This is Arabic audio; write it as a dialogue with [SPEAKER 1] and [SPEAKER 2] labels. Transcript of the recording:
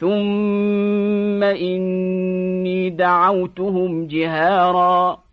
[SPEAKER 1] ثم إني دعوتهم جهاراً